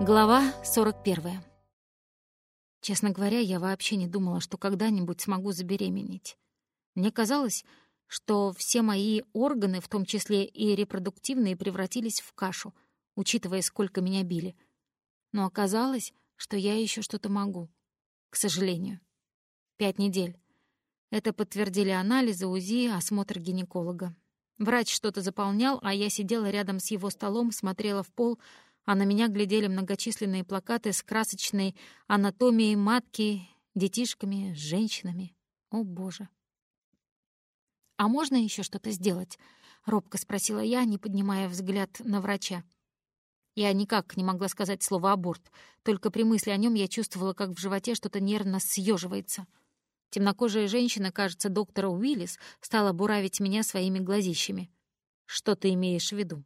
Глава 41. Честно говоря, я вообще не думала, что когда-нибудь смогу забеременеть. Мне казалось, что все мои органы, в том числе и репродуктивные, превратились в кашу, учитывая, сколько меня били. Но оказалось, что я еще что-то могу. К сожалению. Пять недель. Это подтвердили анализы, УЗИ, осмотр гинеколога. Врач что-то заполнял, а я сидела рядом с его столом, смотрела в пол, а на меня глядели многочисленные плакаты с красочной анатомией матки, детишками, женщинами. О, Боже! «А можно еще что-то сделать?» — робко спросила я, не поднимая взгляд на врача. Я никак не могла сказать слово «аборт», только при мысли о нем я чувствовала, как в животе что-то нервно съеживается. Темнокожая женщина, кажется, доктора Уиллис, стала буравить меня своими глазищами. «Что ты имеешь в виду?»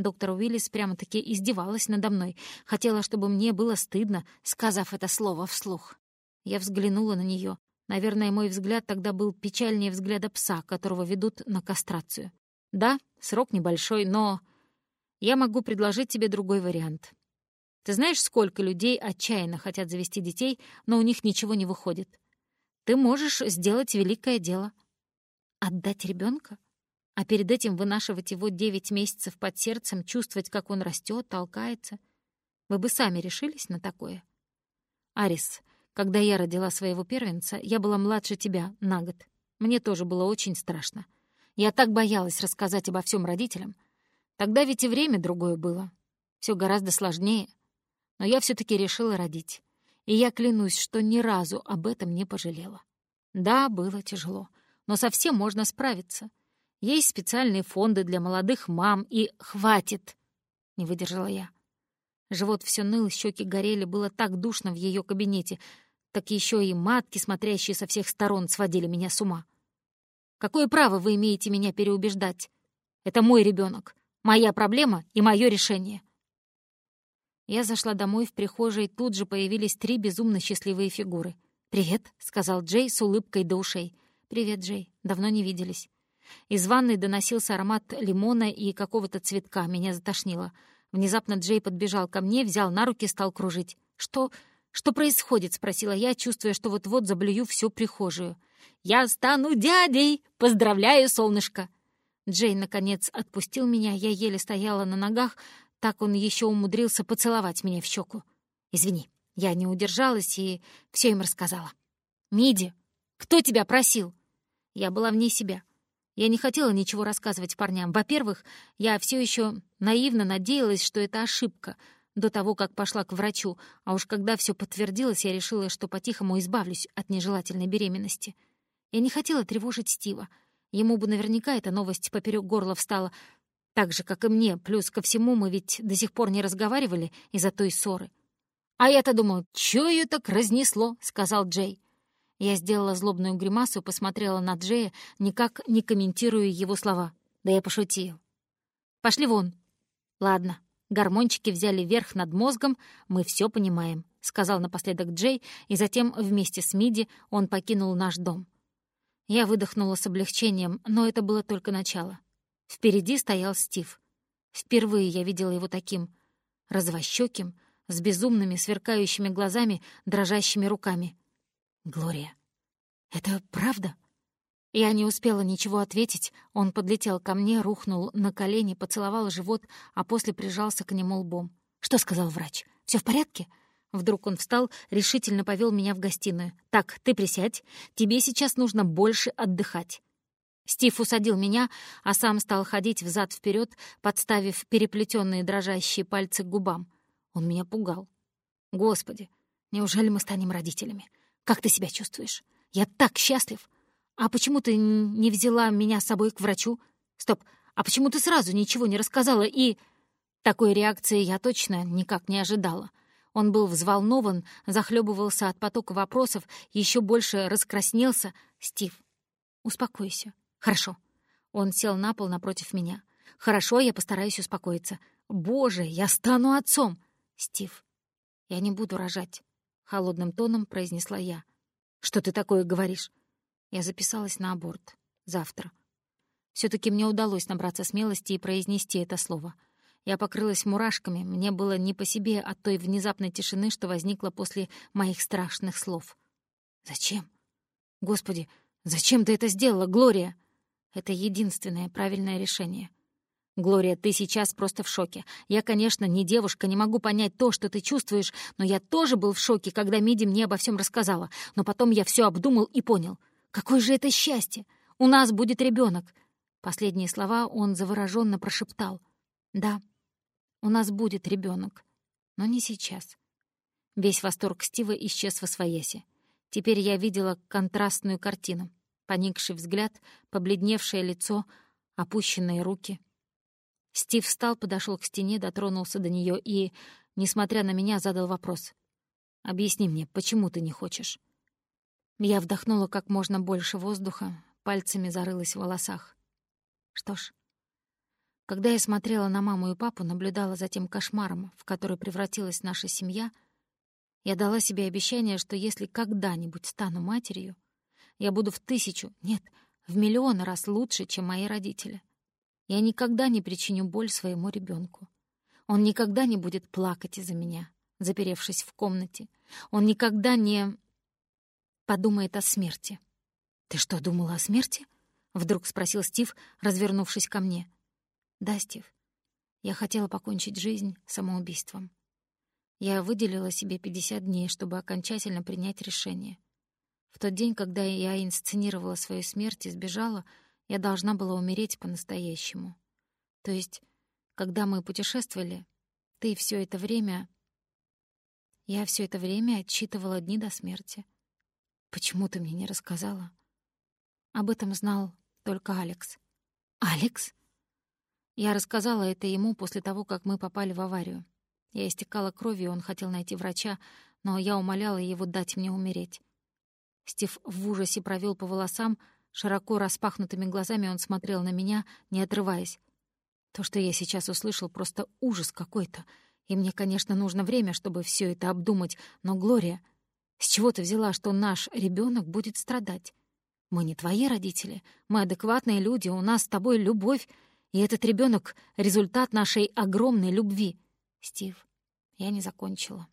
Доктор Уиллис прямо-таки издевалась надо мной, хотела, чтобы мне было стыдно, сказав это слово вслух. Я взглянула на нее. Наверное, мой взгляд тогда был печальнее взгляда пса, которого ведут на кастрацию. Да, срок небольшой, но я могу предложить тебе другой вариант. Ты знаешь, сколько людей отчаянно хотят завести детей, но у них ничего не выходит? Ты можешь сделать великое дело. Отдать ребенка? А перед этим вынашивать его девять месяцев под сердцем, чувствовать, как он растет, толкается. Вы бы сами решились на такое? Арис, когда я родила своего первенца, я была младше тебя на год. Мне тоже было очень страшно. Я так боялась рассказать обо всем родителям — Тогда ведь и время другое было. Все гораздо сложнее. Но я все таки решила родить. И я клянусь, что ни разу об этом не пожалела. Да, было тяжело, но совсем можно справиться. Есть специальные фонды для молодых мам, и хватит, не выдержала я. Живот все ныл, щеки горели, было так душно в ее кабинете, так еще и матки, смотрящие со всех сторон, сводили меня с ума. Какое право вы имеете меня переубеждать? Это мой ребенок. Моя проблема и мое решение. Я зашла домой, в прихожей тут же появились три безумно счастливые фигуры. «Привет», — сказал Джей с улыбкой до ушей. «Привет, Джей. Давно не виделись». Из ванной доносился аромат лимона и какого-то цветка. Меня затошнило. Внезапно Джей подбежал ко мне, взял на руки, стал кружить. «Что... что происходит?» — спросила я, чувствуя, что вот-вот заблюю всю прихожую. «Я стану дядей! Поздравляю, солнышко!» Джейн, наконец, отпустил меня, я еле стояла на ногах, так он еще умудрился поцеловать меня в щеку. «Извини, я не удержалась и все им рассказала». «Миди, кто тебя просил?» Я была вне себя. Я не хотела ничего рассказывать парням. Во-первых, я все еще наивно надеялась, что это ошибка, до того, как пошла к врачу, а уж когда все подтвердилось, я решила, что по-тихому избавлюсь от нежелательной беременности. Я не хотела тревожить Стива. Ему бы наверняка эта новость поперек горла встала, так же, как и мне. Плюс ко всему мы ведь до сих пор не разговаривали из-за той ссоры. «А я-то думаю, чё её так разнесло?» — сказал Джей. Я сделала злобную гримасу, посмотрела на Джея, никак не комментируя его слова. Да я пошутил. «Пошли вон». «Ладно, гормончики взяли верх над мозгом, мы все понимаем», — сказал напоследок Джей, и затем вместе с Миди он покинул наш дом. Я выдохнула с облегчением, но это было только начало. Впереди стоял Стив. Впервые я видела его таким, развощёким, с безумными сверкающими глазами, дрожащими руками. «Глория, это правда?» Я не успела ничего ответить. Он подлетел ко мне, рухнул на колени, поцеловал живот, а после прижался к нему лбом. «Что сказал врач? Все в порядке?» Вдруг он встал, решительно повел меня в гостиную. «Так, ты присядь. Тебе сейчас нужно больше отдыхать». Стив усадил меня, а сам стал ходить взад вперед, подставив переплетенные дрожащие пальцы к губам. Он меня пугал. «Господи, неужели мы станем родителями? Как ты себя чувствуешь? Я так счастлив! А почему ты не взяла меня с собой к врачу? Стоп, а почему ты сразу ничего не рассказала и...» Такой реакции я точно никак не ожидала. Он был взволнован, захлебывался от потока вопросов, еще больше раскраснелся. «Стив, успокойся. Хорошо». Он сел на пол напротив меня. «Хорошо, я постараюсь успокоиться. Боже, я стану отцом!» «Стив, я не буду рожать», — холодным тоном произнесла я. «Что ты такое говоришь?» Я записалась на аборт. Завтра. все таки мне удалось набраться смелости и произнести это слово — Я покрылась мурашками, мне было не по себе от той внезапной тишины, что возникла после моих страшных слов. «Зачем? Господи, зачем ты это сделала, Глория?» Это единственное правильное решение. «Глория, ты сейчас просто в шоке. Я, конечно, не девушка, не могу понять то, что ты чувствуешь, но я тоже был в шоке, когда Миди мне обо всем рассказала. Но потом я все обдумал и понял. Какое же это счастье! У нас будет ребенок. Последние слова он завороженно прошептал. «Да, у нас будет ребенок, но не сейчас». Весь восторг Стива исчез во своясе. Теперь я видела контрастную картину. Поникший взгляд, побледневшее лицо, опущенные руки. Стив встал, подошел к стене, дотронулся до нее и, несмотря на меня, задал вопрос. «Объясни мне, почему ты не хочешь?» Я вдохнула как можно больше воздуха, пальцами зарылась в волосах. Что ж, когда я смотрела на маму и папу, наблюдала за тем кошмаром, в который превратилась наша семья, я дала себе обещание, что если когда-нибудь стану матерью, я буду в тысячу, нет, в миллион раз лучше, чем мои родители. Я никогда не причиню боль своему ребенку. Он никогда не будет плакать из-за меня, заперевшись в комнате. Он никогда не подумает о смерти. «Ты что, думала о смерти?» — вдруг спросил Стив, развернувшись ко мне. «Да, Стив. Я хотела покончить жизнь самоубийством. Я выделила себе 50 дней, чтобы окончательно принять решение. В тот день, когда я инсценировала свою смерть и сбежала, я должна была умереть по-настоящему. То есть, когда мы путешествовали, ты все это время... Я все это время отсчитывала дни до смерти. Почему ты мне не рассказала? Об этом знал только Алекс. Алекс? Я рассказала это ему после того, как мы попали в аварию. Я истекала кровью, он хотел найти врача, но я умоляла его дать мне умереть. Стив в ужасе провел по волосам, широко распахнутыми глазами он смотрел на меня, не отрываясь. То, что я сейчас услышал, просто ужас какой-то. И мне, конечно, нужно время, чтобы все это обдумать, но, Глория, с чего ты взяла, что наш ребенок будет страдать? Мы не твои родители, мы адекватные люди, у нас с тобой любовь, и этот ребенок — результат нашей огромной любви. Стив, я не закончила.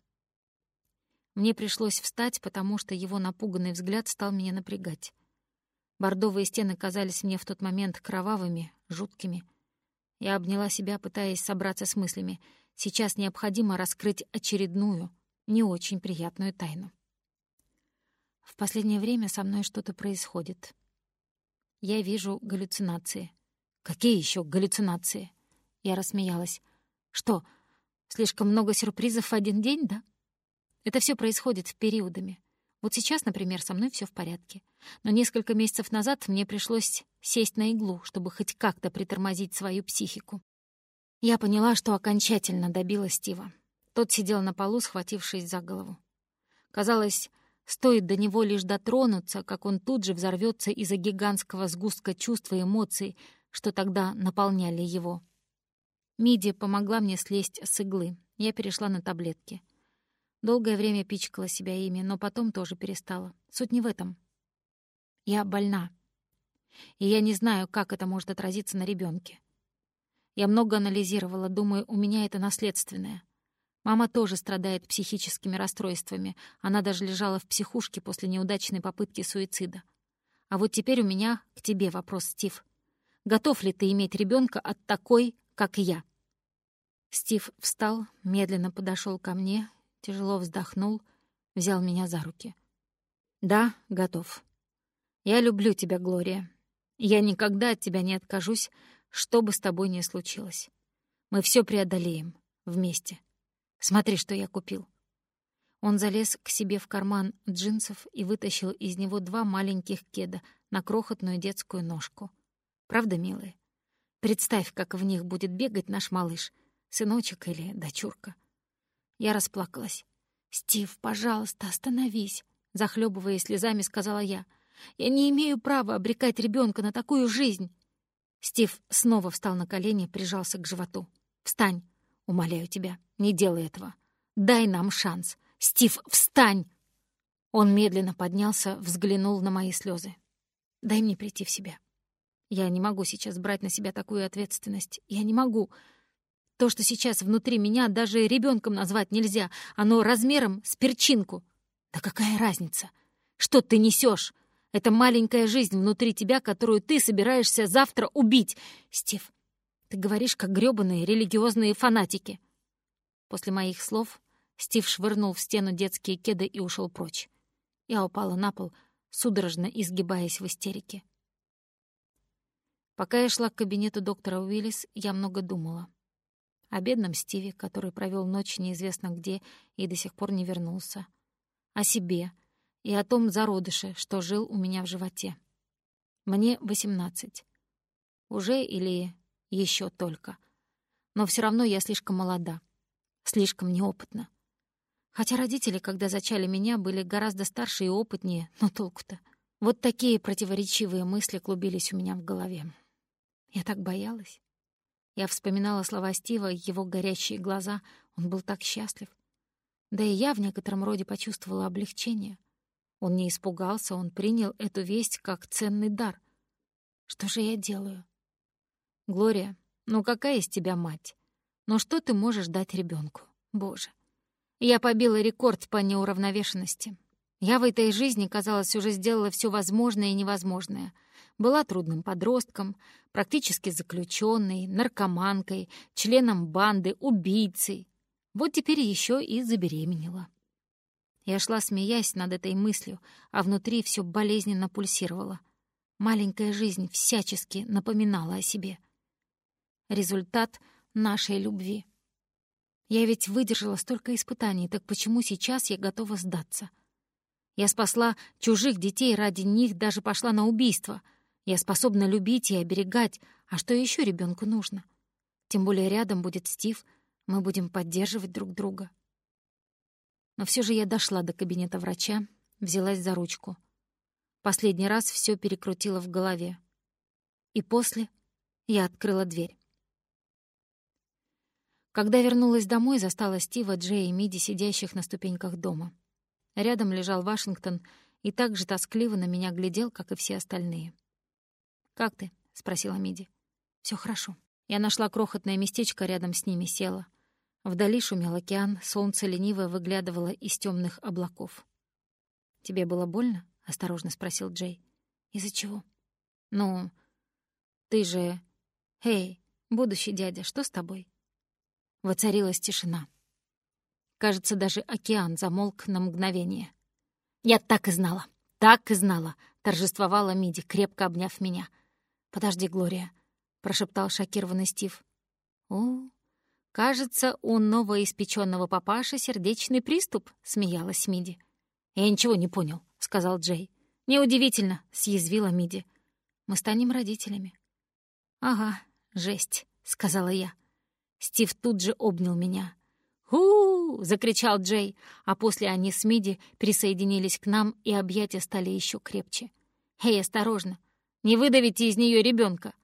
Мне пришлось встать, потому что его напуганный взгляд стал меня напрягать. Бордовые стены казались мне в тот момент кровавыми, жуткими. Я обняла себя, пытаясь собраться с мыслями. Сейчас необходимо раскрыть очередную, не очень приятную тайну. В последнее время со мной что-то происходит. Я вижу галлюцинации. Какие еще галлюцинации? Я рассмеялась. Что, слишком много сюрпризов в один день, да? Это все происходит в периодами. Вот сейчас, например, со мной все в порядке. Но несколько месяцев назад мне пришлось сесть на иглу, чтобы хоть как-то притормозить свою психику. Я поняла, что окончательно добила Стива. Тот сидел на полу, схватившись за голову. Казалось, Стоит до него лишь дотронуться, как он тут же взорвется из-за гигантского сгустка чувств и эмоций, что тогда наполняли его. Миди помогла мне слезть с иглы. Я перешла на таблетки. Долгое время пичкала себя ими, но потом тоже перестала. Суть не в этом. Я больна. И я не знаю, как это может отразиться на ребенке. Я много анализировала, думаю, у меня это наследственное. Мама тоже страдает психическими расстройствами. Она даже лежала в психушке после неудачной попытки суицида. А вот теперь у меня к тебе вопрос, Стив. Готов ли ты иметь ребенка от такой, как я? Стив встал, медленно подошел ко мне, тяжело вздохнул, взял меня за руки. «Да, готов. Я люблю тебя, Глория. Я никогда от тебя не откажусь, что бы с тобой ни случилось. Мы все преодолеем вместе». Смотри, что я купил». Он залез к себе в карман джинсов и вытащил из него два маленьких кеда на крохотную детскую ножку. Правда, милые? Представь, как в них будет бегать наш малыш, сыночек или дочурка. Я расплакалась. «Стив, пожалуйста, остановись», — захлебываясь слезами, сказала я. «Я не имею права обрекать ребенка на такую жизнь». Стив снова встал на колени, прижался к животу. «Встань, умоляю тебя». Не делай этого. Дай нам шанс. Стив, встань!» Он медленно поднялся, взглянул на мои слезы. «Дай мне прийти в себя. Я не могу сейчас брать на себя такую ответственность. Я не могу. То, что сейчас внутри меня, даже ребенком назвать нельзя. Оно размером с перчинку. Да какая разница? Что ты несешь? Это маленькая жизнь внутри тебя, которую ты собираешься завтра убить. Стив, ты говоришь, как грёбаные религиозные фанатики. После моих слов Стив швырнул в стену детские кеды и ушел прочь. Я упала на пол, судорожно изгибаясь в истерике. Пока я шла к кабинету доктора Уиллис, я много думала. О бедном Стиве, который провел ночь неизвестно где и до сих пор не вернулся. О себе и о том зародыше, что жил у меня в животе. Мне восемнадцать. Уже или еще только. Но все равно я слишком молода, слишком неопытна. Хотя родители, когда зачали меня, были гораздо старше и опытнее, но толку-то. Вот такие противоречивые мысли клубились у меня в голове. Я так боялась. Я вспоминала слова Стива, его горящие глаза. Он был так счастлив. Да и я в некотором роде почувствовала облегчение. Он не испугался, он принял эту весть как ценный дар. Что же я делаю? Глория, ну какая из тебя мать? Но что ты можешь дать ребенку? Боже. Я побила рекорд по неуравновешенности. Я в этой жизни, казалось, уже сделала все возможное и невозможное. Была трудным подростком, практически заключенной, наркоманкой, членом банды, убийцей. Вот теперь еще и забеременела. Я шла, смеясь над этой мыслью, а внутри все болезненно пульсировало. Маленькая жизнь всячески напоминала о себе. Результат нашей любви — я ведь выдержала столько испытаний, так почему сейчас я готова сдаться? Я спасла чужих детей ради них, даже пошла на убийство. Я способна любить и оберегать, а что еще ребенку нужно? Тем более рядом будет Стив, мы будем поддерживать друг друга. Но все же я дошла до кабинета врача, взялась за ручку. Последний раз все перекрутила в голове. И после я открыла дверь. Когда вернулась домой, застала Стива, Джей и Миди, сидящих на ступеньках дома. Рядом лежал Вашингтон и так же тоскливо на меня глядел, как и все остальные. «Как ты?» — спросила Миди. Все хорошо». Я нашла крохотное местечко рядом с ними, села. Вдали шумел океан, солнце лениво выглядывало из темных облаков. «Тебе было больно?» — осторожно спросил Джей. «Из-за чего?» «Ну, ты же... Эй, будущий дядя, что с тобой?» Воцарилась тишина. Кажется, даже океан замолк на мгновение. «Я так и знала, так и знала!» — торжествовала Миди, крепко обняв меня. «Подожди, Глория», — прошептал шокированный Стив. «О, кажется, у новоиспеченного папаши сердечный приступ», — смеялась Миди. «Я ничего не понял», — сказал Джей. «Неудивительно», — съязвила Миди. «Мы станем родителями». «Ага, жесть», — сказала я. Стив тут же обнял меня. «Ху!» — закричал Джей, а после они с Миди присоединились к нам, и объятия стали еще крепче. «Эй, осторожно! Не выдавите из нее ребенка!»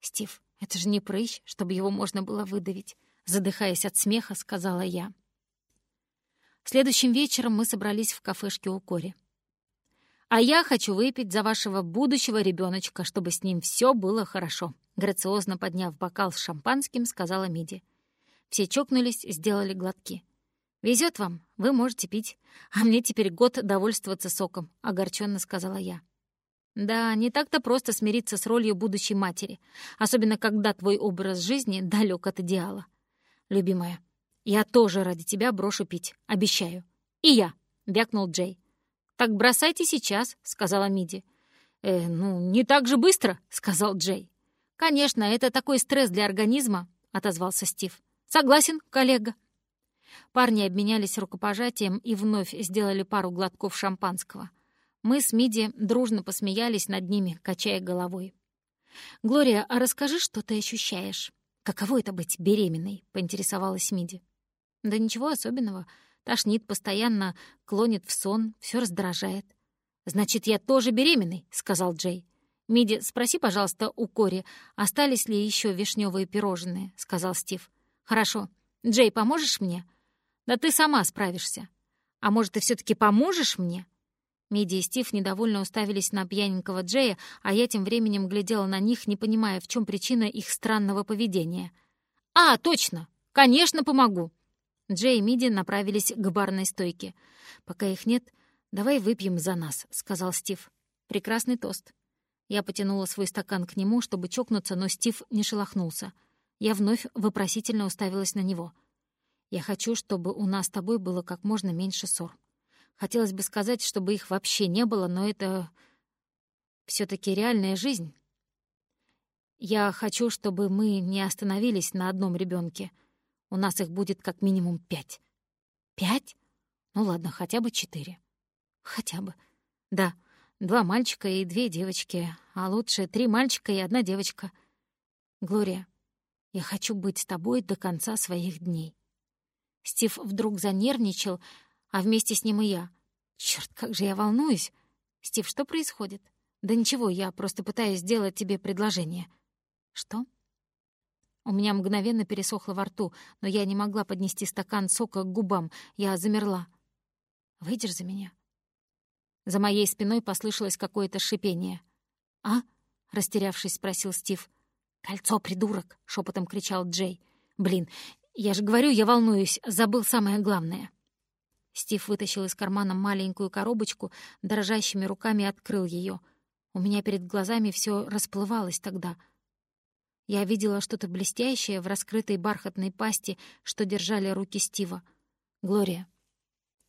«Стив, это же не прыщ, чтобы его можно было выдавить!» Задыхаясь от смеха, сказала я. Следующим вечером мы собрались в кафешке у Кори. «А я хочу выпить за вашего будущего ребеночка, чтобы с ним все было хорошо», грациозно подняв бокал с шампанским, сказала Миди. Все чокнулись, сделали глотки. «Везет вам, вы можете пить, а мне теперь год довольствоваться соком», — огорченно сказала я. «Да, не так-то просто смириться с ролью будущей матери, особенно когда твой образ жизни далек от идеала. Любимая, я тоже ради тебя брошу пить, обещаю. И я», — вякнул Джей. «Так бросайте сейчас», — сказала Миди. «Э, ну, не так же быстро», — сказал Джей. «Конечно, это такой стресс для организма», — отозвался Стив. «Согласен, коллега». Парни обменялись рукопожатием и вновь сделали пару глотков шампанского. Мы с Миди дружно посмеялись над ними, качая головой. «Глория, а расскажи, что ты ощущаешь. Каково это быть беременной?» — поинтересовалась Миди. «Да ничего особенного. Тошнит постоянно, клонит в сон, все раздражает». «Значит, я тоже беременный», — сказал Джей. «Миди, спроси, пожалуйста, у Кори, остались ли еще вишневые пирожные», — сказал Стив. «Хорошо. Джей, поможешь мне?» «Да ты сама справишься». «А может, ты все таки поможешь мне?» Миди и Стив недовольно уставились на пьяненького Джея, а я тем временем глядела на них, не понимая, в чем причина их странного поведения. «А, точно! «Конечно, помогу!» Джей и Миди направились к барной стойке. «Пока их нет, давай выпьем за нас», — сказал Стив. «Прекрасный тост». Я потянула свой стакан к нему, чтобы чокнуться, но Стив не шелохнулся. Я вновь вопросительно уставилась на него. «Я хочу, чтобы у нас с тобой было как можно меньше ссор. Хотелось бы сказать, чтобы их вообще не было, но это все таки реальная жизнь. Я хочу, чтобы мы не остановились на одном ребенке. У нас их будет как минимум пять. Пять? Ну ладно, хотя бы четыре. Хотя бы. Да, два мальчика и две девочки, а лучше три мальчика и одна девочка. Глория, я хочу быть с тобой до конца своих дней. Стив вдруг занервничал, а вместе с ним и я. Черт, как же я волнуюсь! Стив, что происходит? Да ничего, я просто пытаюсь сделать тебе предложение. Что? У меня мгновенно пересохло во рту, но я не могла поднести стакан сока к губам. Я замерла. «Выйдешь за меня?» За моей спиной послышалось какое-то шипение. «А?» — растерявшись, спросил Стив. «Кольцо, придурок!» — шепотом кричал Джей. «Блин, я же говорю, я волнуюсь, забыл самое главное». Стив вытащил из кармана маленькую коробочку, дрожащими руками открыл ее. У меня перед глазами все расплывалось тогда — я видела что-то блестящее в раскрытой бархатной пасти, что держали руки Стива. «Глория,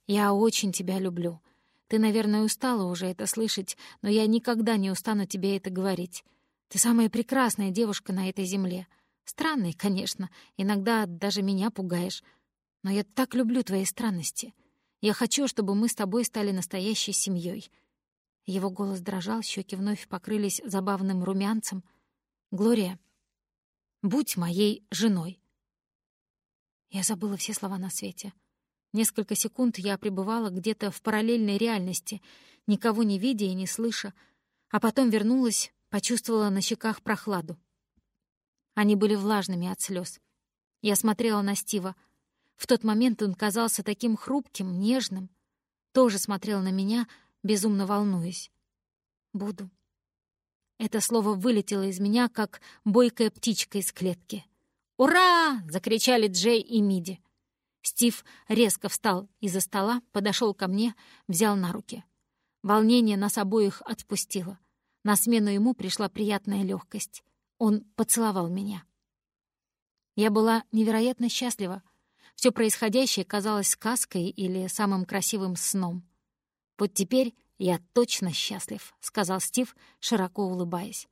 я очень тебя люблю. Ты, наверное, устала уже это слышать, но я никогда не устану тебе это говорить. Ты самая прекрасная девушка на этой земле. Странный, конечно, иногда даже меня пугаешь. Но я так люблю твои странности. Я хочу, чтобы мы с тобой стали настоящей семьей. Его голос дрожал, щеки вновь покрылись забавным румянцем. «Глория, Будь моей женой. Я забыла все слова на свете. Несколько секунд я пребывала где-то в параллельной реальности, никого не видя и не слыша, а потом вернулась, почувствовала на щеках прохладу. Они были влажными от слез. Я смотрела на Стива. В тот момент он казался таким хрупким, нежным. Тоже смотрел на меня, безумно волнуясь. «Буду», это слово вылетело из меня, как бойкая птичка из клетки. «Ура!» — закричали Джей и Миди. Стив резко встал из-за стола, подошел ко мне, взял на руки. Волнение нас обоих отпустило. На смену ему пришла приятная легкость. Он поцеловал меня. Я была невероятно счастлива. Все происходящее казалось сказкой или самым красивым сном. Вот теперь «Я точно счастлив», — сказал Стив, широко улыбаясь.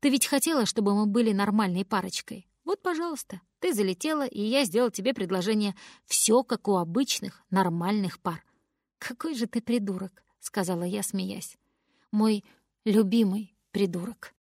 «Ты ведь хотела, чтобы мы были нормальной парочкой. Вот, пожалуйста, ты залетела, и я сделал тебе предложение. Все как у обычных, нормальных пар». «Какой же ты придурок», — сказала я, смеясь. «Мой любимый придурок».